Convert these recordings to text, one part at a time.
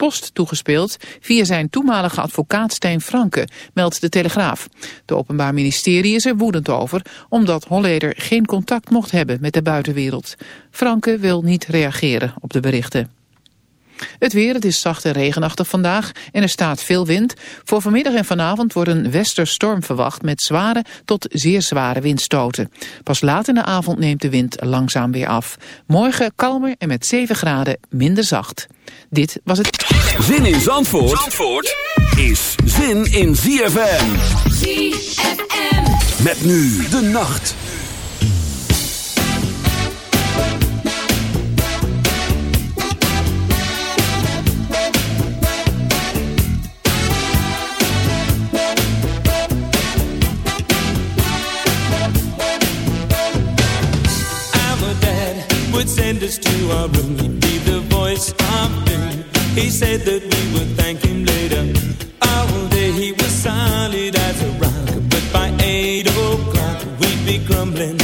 post toegespeeld via zijn toenmalige advocaat Stijn Franke, meldt de Telegraaf. De Openbaar Ministerie is er woedend over, omdat Holleder geen contact mocht hebben met de buitenwereld. Franke wil niet reageren op de berichten. Het weer, het is zacht en regenachtig vandaag en er staat veel wind. Voor vanmiddag en vanavond wordt een westerstorm verwacht met zware tot zeer zware windstoten. Pas laat in de avond neemt de wind langzaam weer af. Morgen kalmer en met 7 graden minder zacht. Dit was het... Zin in Zandvoort, Zandvoort is zin in ZFM. ZFM. Met nu de nacht. send us to our room. He'd be the voice of. He said that we would thank him later. Oh, All day he was solid as a rock, but by eight o'clock we'd be crumbling.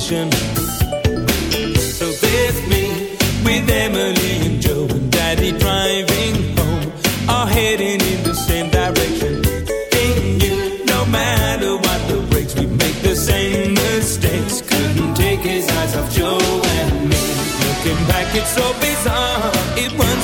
So there's me with Emily and Joe and Daddy driving home, all heading in the same direction. And you, no matter what the breaks, we make the same mistakes. Couldn't take his eyes off Joe and me. Looking back, it's so bizarre. It runs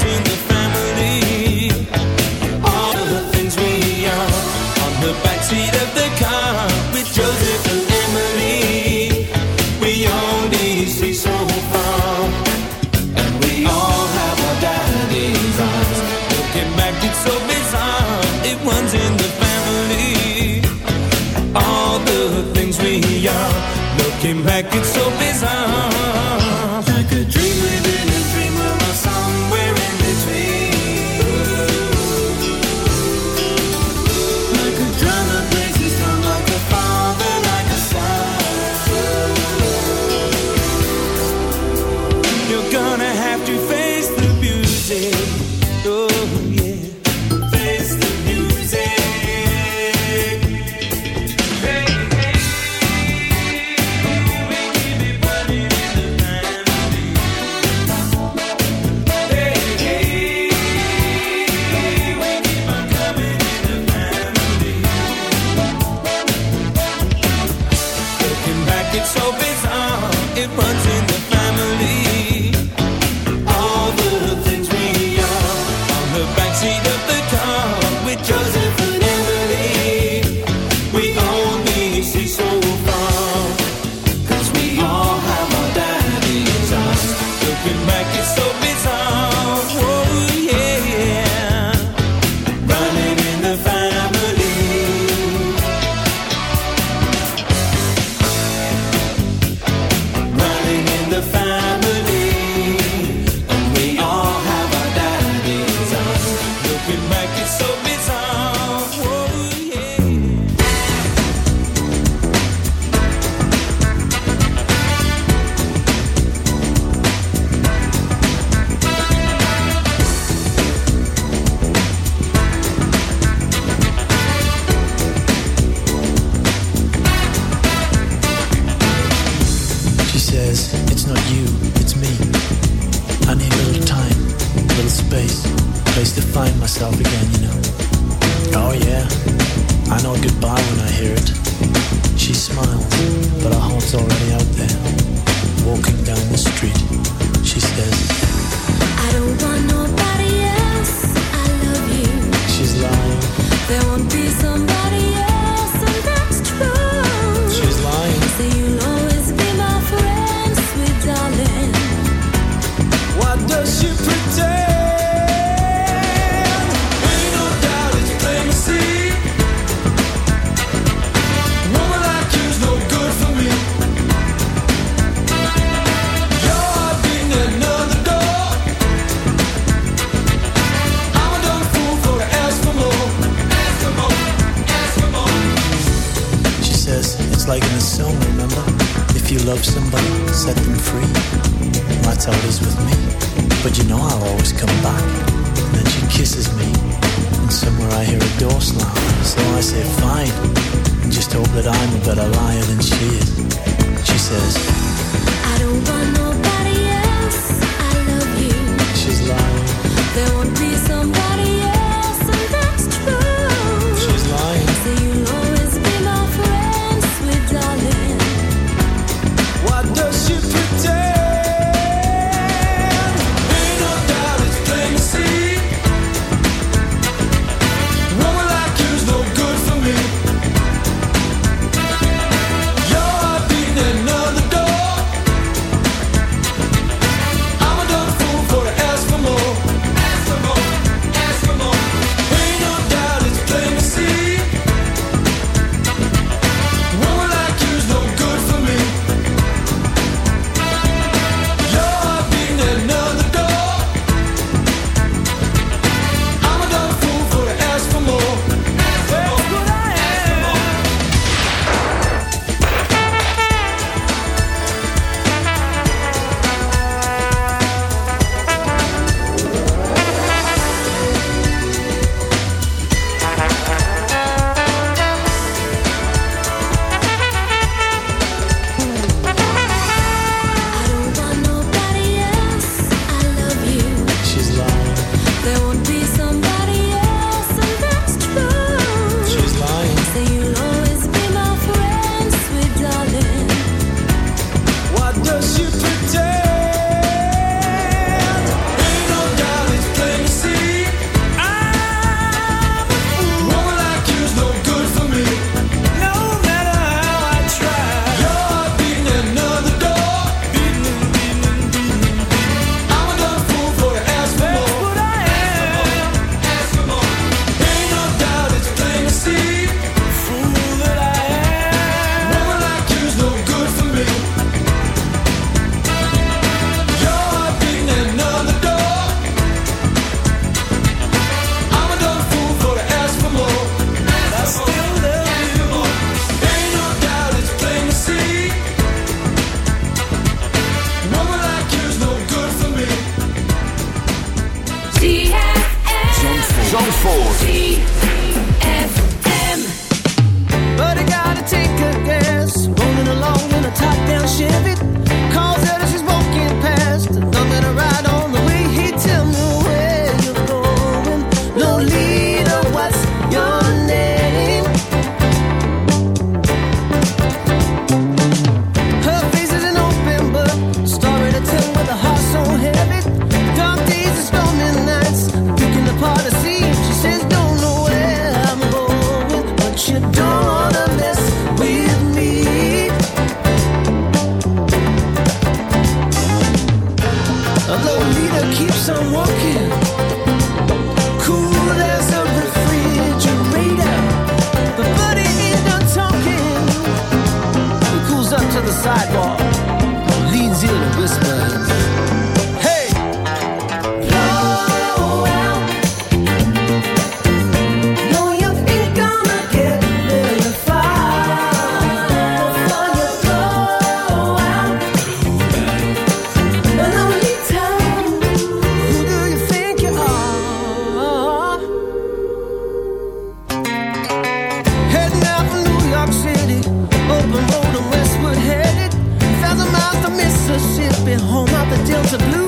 be home out the Delta Blues.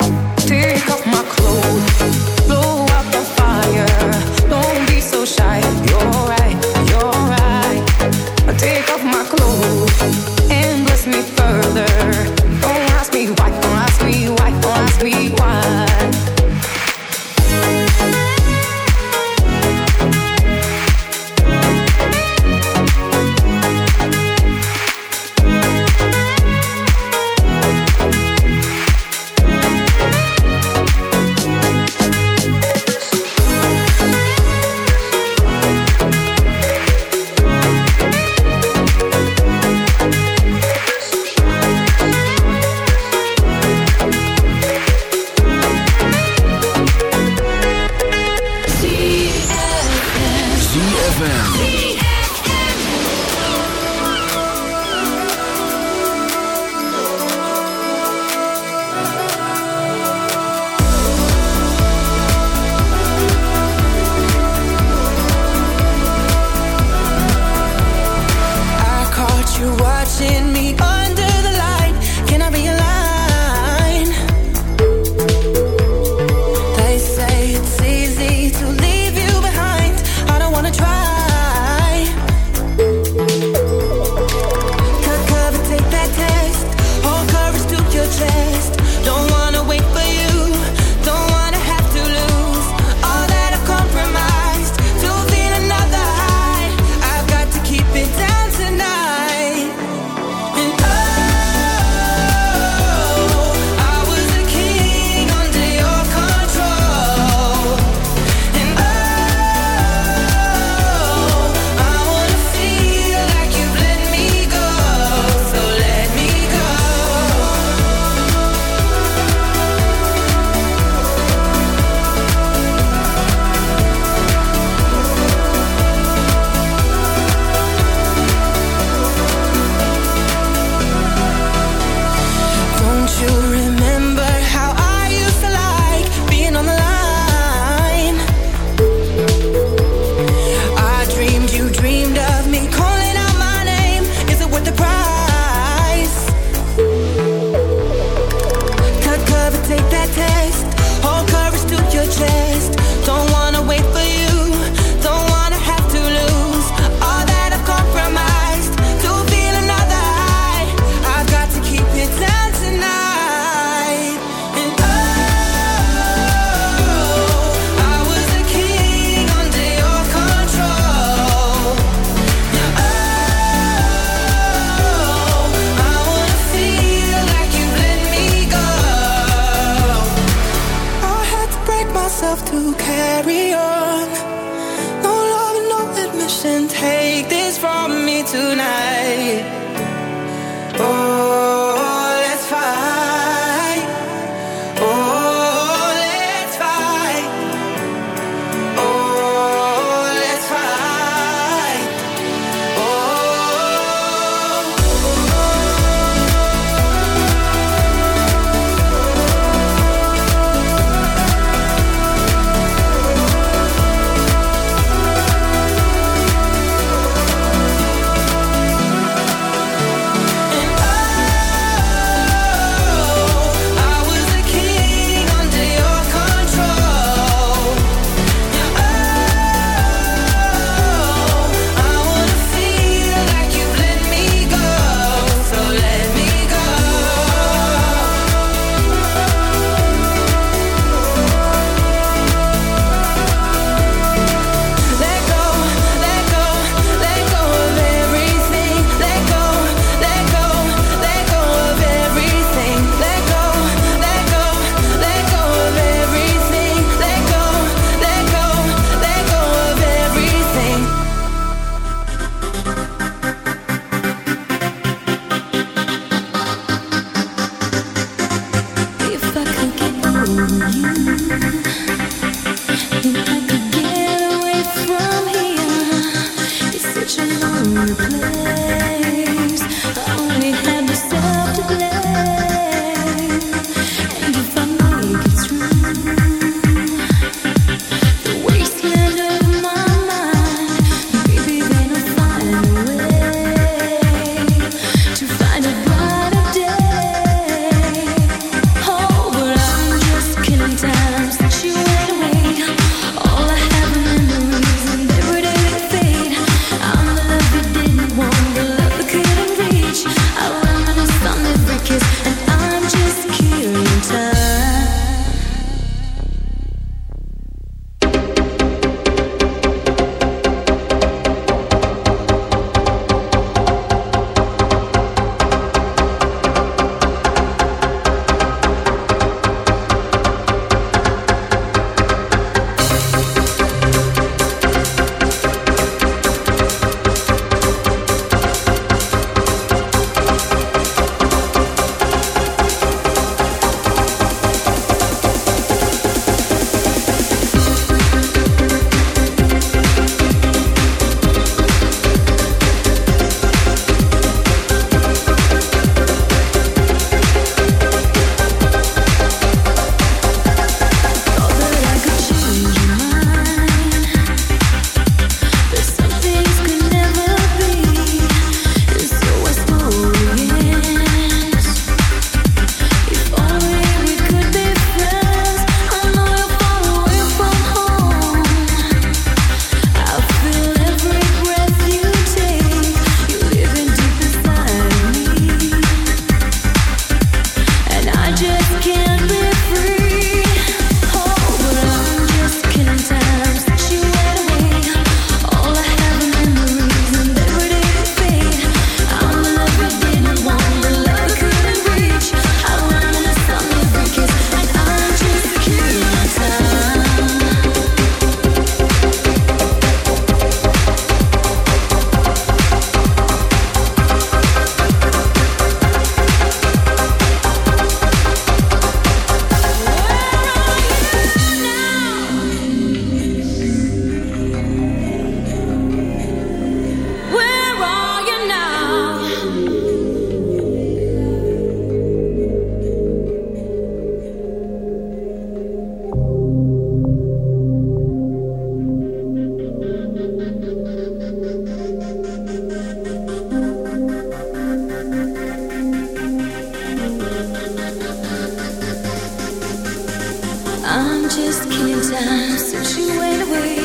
just can't time since you went away.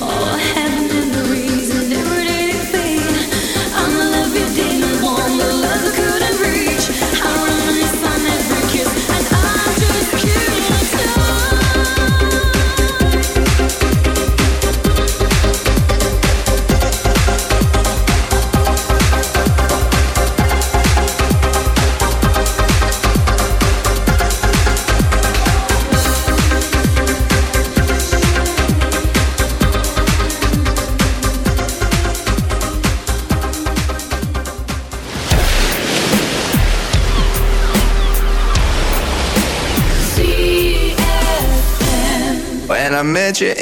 Oh,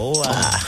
Oh.